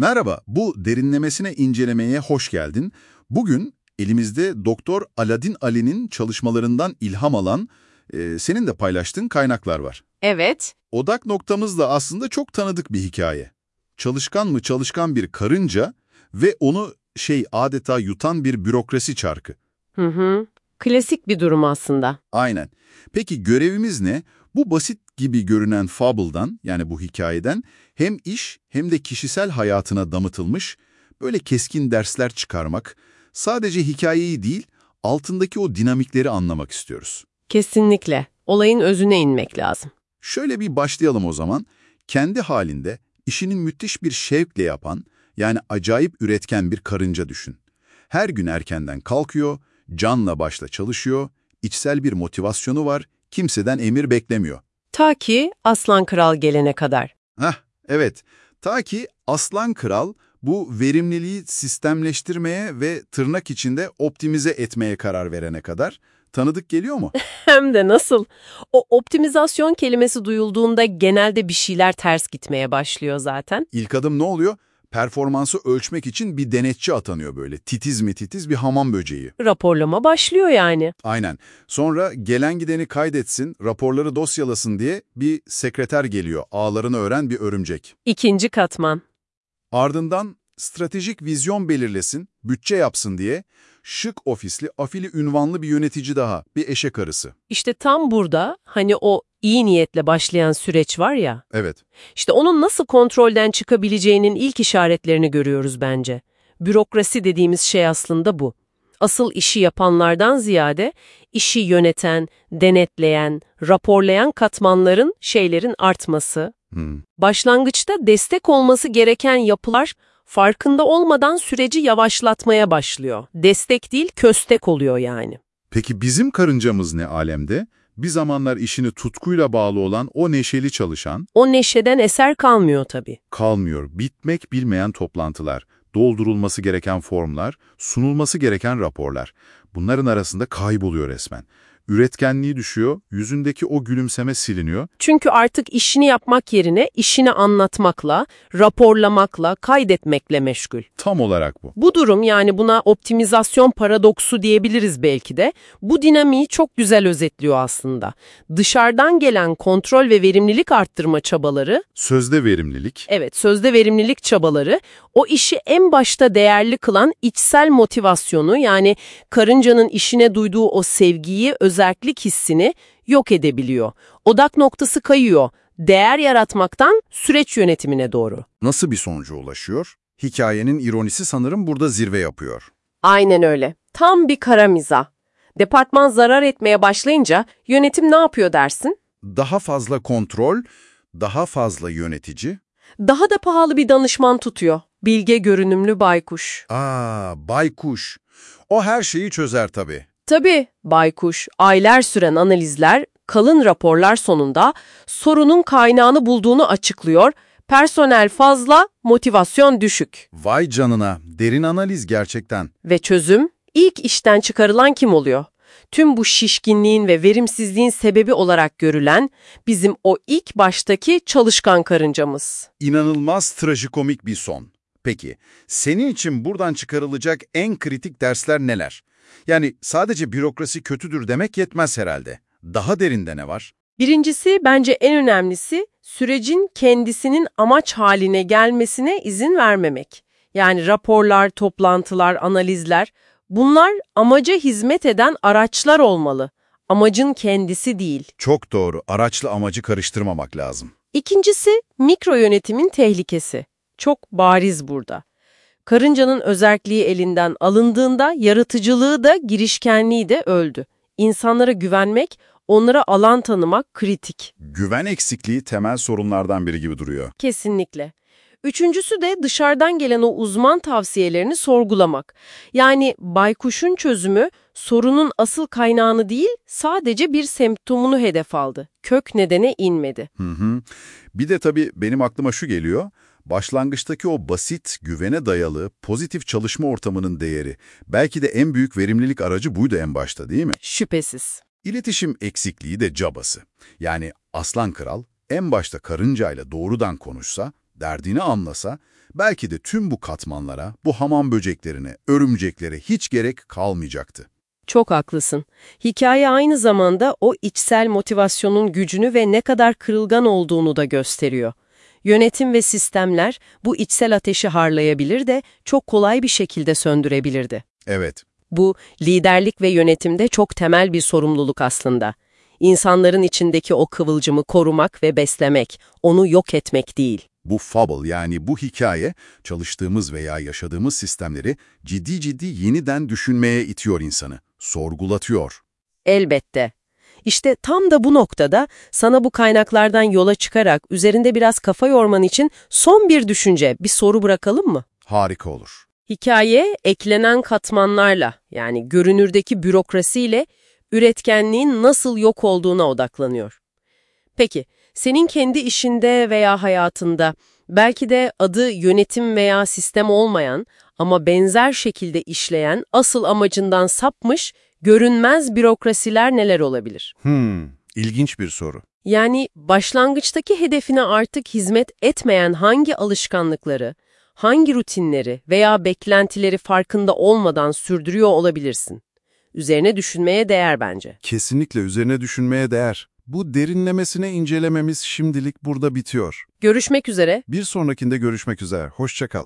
Merhaba, bu derinlemesine incelemeye hoş geldin. Bugün elimizde Doktor Aladin Ali'nin çalışmalarından ilham alan, e, senin de paylaştığın kaynaklar var. Evet, Odak noktamız da aslında çok tanıdık bir hikaye. Çalışkan mı çalışkan bir karınca ve onu şey adeta yutan bir bürokrasi çarkı. hı hı. Klasik bir durum aslında. Aynen. Peki görevimiz ne? Bu basit gibi görünen fable'dan yani bu hikayeden hem iş hem de kişisel hayatına damıtılmış böyle keskin dersler çıkarmak, sadece hikayeyi değil altındaki o dinamikleri anlamak istiyoruz. Kesinlikle. Olayın özüne inmek lazım. Şöyle bir başlayalım o zaman. Kendi halinde işinin müthiş bir şevkle yapan, yani acayip üretken bir karınca düşün. Her gün erkenden kalkıyor, canla başla çalışıyor, içsel bir motivasyonu var, kimseden emir beklemiyor. Ta ki Aslan Kral gelene kadar. Heh, evet. Ta ki Aslan Kral bu verimliliği sistemleştirmeye ve tırnak içinde optimize etmeye karar verene kadar tanıdık geliyor mu? Hem de nasıl? O optimizasyon kelimesi duyulduğunda genelde bir şeyler ters gitmeye başlıyor zaten. İlk adım ne oluyor? Performansı ölçmek için bir denetçi atanıyor böyle. Titiz mi titiz bir hamam böceği. Raporlama başlıyor yani. Aynen. Sonra gelen gideni kaydetsin, raporları dosyalasın diye bir sekreter geliyor. Ağlarını öğren bir örümcek. İkinci katman. Ardından stratejik vizyon belirlesin, bütçe yapsın diye şık ofisli, afili ünvanlı bir yönetici daha, bir eşek arısı. İşte tam burada hani o iyi niyetle başlayan süreç var ya, Evet, işte onun nasıl kontrolden çıkabileceğinin ilk işaretlerini görüyoruz bence. Bürokrasi dediğimiz şey aslında bu. Asıl işi yapanlardan ziyade işi yöneten, denetleyen, raporlayan katmanların, şeylerin artması, hmm. başlangıçta destek olması gereken yapılar farkında olmadan süreci yavaşlatmaya başlıyor. Destek değil, köstek oluyor yani. Peki bizim karıncamız ne alemde? Bir zamanlar işini tutkuyla bağlı olan o neşeli çalışan, O neşeden eser kalmıyor tabii. kalmıyor, bitmek bilmeyen toplantılar, doldurulması gereken formlar, sunulması gereken raporlar. Bunların arasında kayboluyor resmen. Üretkenliği düşüyor, yüzündeki o gülümseme siliniyor. Çünkü artık işini yapmak yerine işini anlatmakla, raporlamakla, kaydetmekle meşgul. Tam olarak bu. Bu durum yani buna optimizasyon paradoksu diyebiliriz belki de. Bu dinamiği çok güzel özetliyor aslında. Dışarıdan gelen kontrol ve verimlilik arttırma çabaları, Sözde verimlilik, evet sözde verimlilik çabaları, o işi en başta değerli kılan içsel motivasyonu yani karıncanın işine duyduğu o sevgiyi, özellik hissini yok edebiliyor. Odak noktası kayıyor. Değer yaratmaktan süreç yönetimine doğru. nasıl bir sonuca ulaşıyor? Hikayenin ironisi sanırım burada zirve yapıyor. Aynen öyle. Tam bir kara mizah. Departman zarar etmeye başlayınca yönetim ne yapıyor dersin? Daha fazla kontrol, daha fazla yönetici. Daha da pahalı bir danışman tutuyor. Bilge görünümlü baykuş. Aa, baykuş. O her şeyi çözer tabii. Tabii baykuş, aylar süren analizler, kalın raporlar sonunda sorunun kaynağını bulduğunu açıklıyor. Personel fazla, motivasyon düşük. Vay canına, derin analiz gerçekten. Ve çözüm, ilk işten çıkarılan kim oluyor? Tüm bu şişkinliğin ve verimsizliğin sebebi olarak görülen bizim o ilk baştaki çalışkan karıncamız. İnanılmaz trajikomik bir son. Peki, senin için buradan çıkarılacak en kritik dersler neler? Yani sadece bürokrasi kötüdür demek yetmez herhalde. Daha derinde ne var? Birincisi bence en önemlisi sürecin kendisinin amaç haline gelmesine izin vermemek. Yani raporlar, toplantılar, analizler bunlar amaca hizmet eden araçlar olmalı. Amacın kendisi değil. Çok doğru, araçla amacı karıştırmamak lazım. İkincisi mikro yönetimin tehlikesi. Çok bariz burada. Karıncanın özerkliği elinden alındığında yaratıcılığı da girişkenliği de öldü. İnsanlara güvenmek, onlara alan tanımak kritik. Güven eksikliği temel sorunlardan biri gibi duruyor. Kesinlikle. Üçüncüsü de dışarıdan gelen o uzman tavsiyelerini sorgulamak. Yani baykuşun çözümü sorunun asıl kaynağını değil sadece bir semptomunu hedef aldı. Kök nedene inmedi. Hı hı. Bir de tabii benim aklıma şu geliyor. Başlangıçtaki o basit, güvene dayalı, pozitif çalışma ortamının değeri. Belki de en büyük verimlilik aracı buydu en başta değil mi? Şüphesiz. İletişim eksikliği de cabası. Yani Aslan Kral en başta karıncayla doğrudan konuşsa derdini anlasa, belki de tüm bu katmanlara, bu hamam böceklerine, örümceklere hiç gerek kalmayacaktı. Çok haklısın. Hikaye aynı zamanda o içsel motivasyonun gücünü ve ne kadar kırılgan olduğunu da gösteriyor. Yönetim ve sistemler bu içsel ateşi harlayabilir de çok kolay bir şekilde söndürebilirdi. Evet, Bu liderlik ve yönetimde çok temel bir sorumluluk aslında. İnsanların içindeki o kıvılcımı korumak ve beslemek, onu yok etmek değil. bu fable yani bu hikaye çalıştığımız veya yaşadığımız sistemleri ciddi ciddi yeniden düşünmeye itiyor insanı, sorgulatıyor. Elbette. İşte tam da bu noktada sana bu kaynaklardan yola çıkarak üzerinde biraz kafa yorman için son bir düşünce, bir soru bırakalım mı? Harika olur. Hikaye eklenen katmanlarla yani görünürdeki bürokrasiyle üretkenliğin nasıl yok olduğuna odaklanıyor. Peki, senin kendi işinde veya hayatında belki de adı yönetim veya sistem olmayan ama benzer şekilde işleyen asıl amacından sapmış görünmez bürokrasiler neler olabilir? Hmm, ilginç bir soru. Yani başlangıçtaki hedefine artık hizmet etmeyen hangi alışkanlıkları, hangi rutinleri veya beklentileri farkında olmadan sürdürüyor olabilirsin? Üzerine düşünmeye değer bence. Kesinlikle üzerine düşünmeye değer. Bu derinlemesine incelememiz şimdilik burada bitiyor. Görüşmek üzere. Bir sonrakinde görüşmek üzere. Hoşça kal.